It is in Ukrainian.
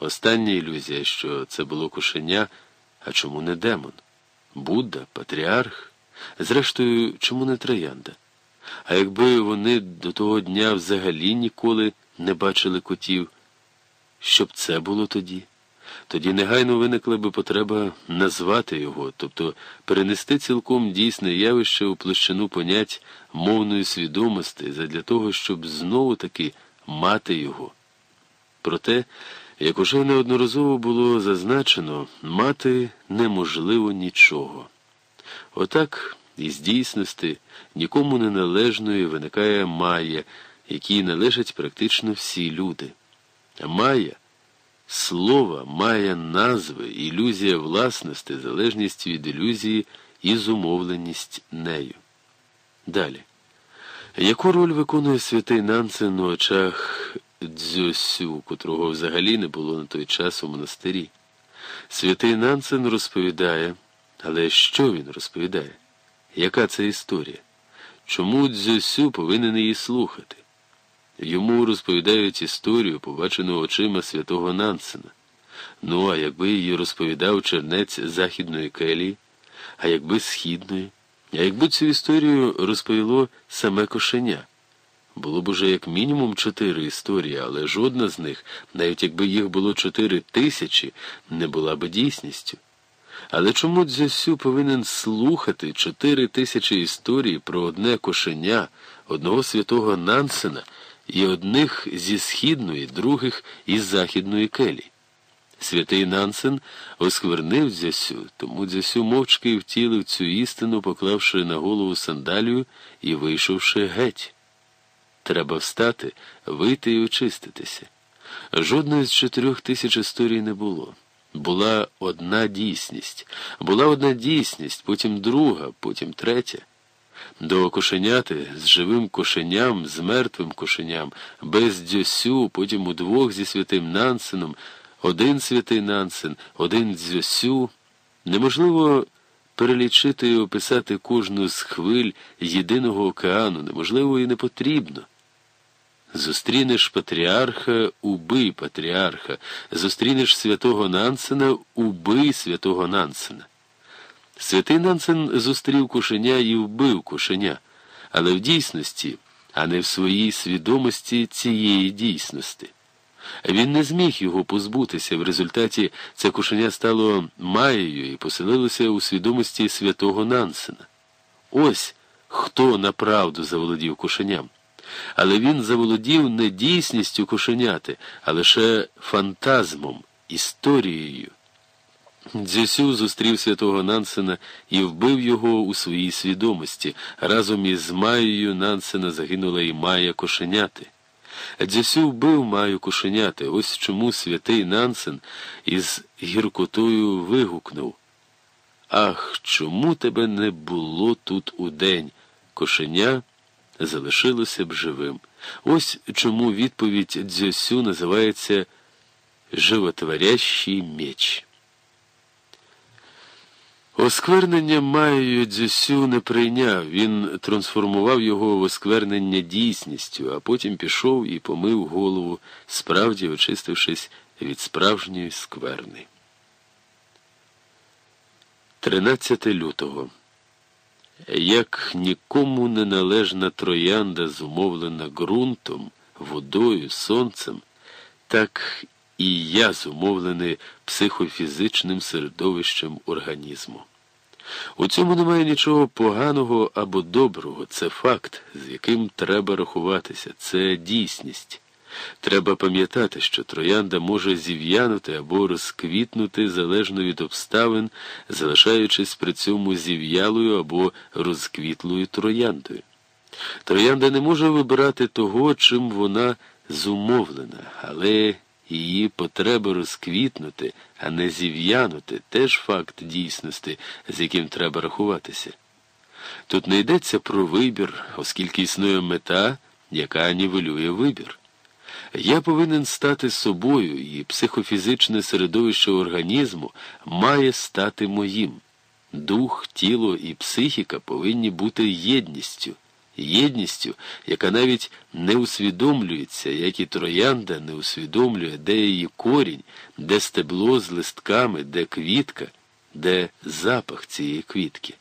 Остання ілюзія, що це було кошеня, а чому не демон? Будда, патріарх? Зрештою, чому не троянда? А якби вони до того дня взагалі ніколи не бачили котів, що б це було тоді? Тоді негайно виникла би потреба назвати його, тобто перенести цілком дійсне явище у площину понять мовної свідомості задля того, щоб знову таки мати його. Проте, як уже неодноразово було зазначено, мати неможливо нічого. Отак із дійсності нікому неналежної виникає Майя, якій належать практично всі люди. Майя Слово має назви, ілюзія власності, залежність від ілюзії і зумовленість нею. Далі. Яку роль виконує святий Нансен у очах Дзьосю, котрого взагалі не було на той час у монастирі? Святий Нансен розповідає, але що він розповідає? Яка це історія? Чому Дзьосю повинен її слухати? Йому розповідають історію, побачену очима святого Нансена. Ну, а якби її розповідав чернець Західної келії, а якби східної, а якби цю історію розповіло саме кошеня. Було б уже як мінімум чотири історії, але жодна з них, навіть якби їх було чотири тисячі, не була б дійсністю. Але чому Дзюсю повинен слухати чотири тисячі історій про одне кошеня, одного святого Нансена? і одних зі східної, других із західної келі. Святий Нансен осквернив дзясю, тому дзясю мовчки втілив цю істину, поклавши на голову сандалію і вийшовши геть. Треба встати, вийти і очиститися. Жодної з чотирьох тисяч історій не було. Була одна дійсність, була одна дійсність, потім друга, потім третя. До кошеняти з живим кошеням, з мертвим кошеням, без дзьосю, потім удвох зі святим Нансеном, один святий Нансен, один дзьосю. Неможливо перелічити і описати кожну з хвиль єдиного океану, неможливо і не потрібно. Зустрінеш патріарха, убий патріарха, зустрінеш святого Нансена, убий святого Нансена. Святий Нансен зустрів кошеня і вбив кошеня, але в дійсності, а не в своїй свідомості цієї дійсності. Він не зміг його позбутися. В результаті це кошеня стало маєю і поселилося у свідомості святого Нансена. Ось хто направду заволодів кошеням. Але він заволодів не дійсністю кошеняти, а лише фантазмом, історією. Дзюсю зустрів святого Нансена і вбив його у своїй свідомості. Разом із Маєю Нансена загинула і Майя Кошеняти. Дзюсю вбив Маю Кошеняти. Ось чому святий Нансен із гіркотою вигукнув. Ах, чому тебе не було тут удень? Кошеня залишилося б живим. Ось чому відповідь Дзюсю називається животворящий меч. Осквернення Майю Дзюсю не прийняв, він трансформував його в осквернення дійсністю, а потім пішов і помив голову, справді очистившись від справжньої скверни. 13 лютого. Як нікому не належна троянда, зумовлена ґрунтом, водою, сонцем, так і я зумовлений психофізичним середовищем організму. У цьому немає нічого поганого або доброго, це факт, з яким треба рахуватися, це дійсність. Треба пам'ятати, що троянда може зів'янути або розквітнути залежно від обставин, залишаючись при цьому зів'ялою або розквітлою трояндою. Троянда не може вибирати того, чим вона зумовлена, але Її потреба розквітнути, а не зів'янути теж факт дійсності, з яким треба рахуватися. Тут не йдеться про вибір, оскільки існує мета, яка нівелює вибір. Я повинен стати собою, і психофізичне середовище організму має стати моїм. Дух, тіло і психіка повинні бути єдністю. єдністю, яка навіть не усвідомлюється, як і троянда не усвідомлює, де її корінь, де стебло з листками, де квітка, де запах цієї квітки.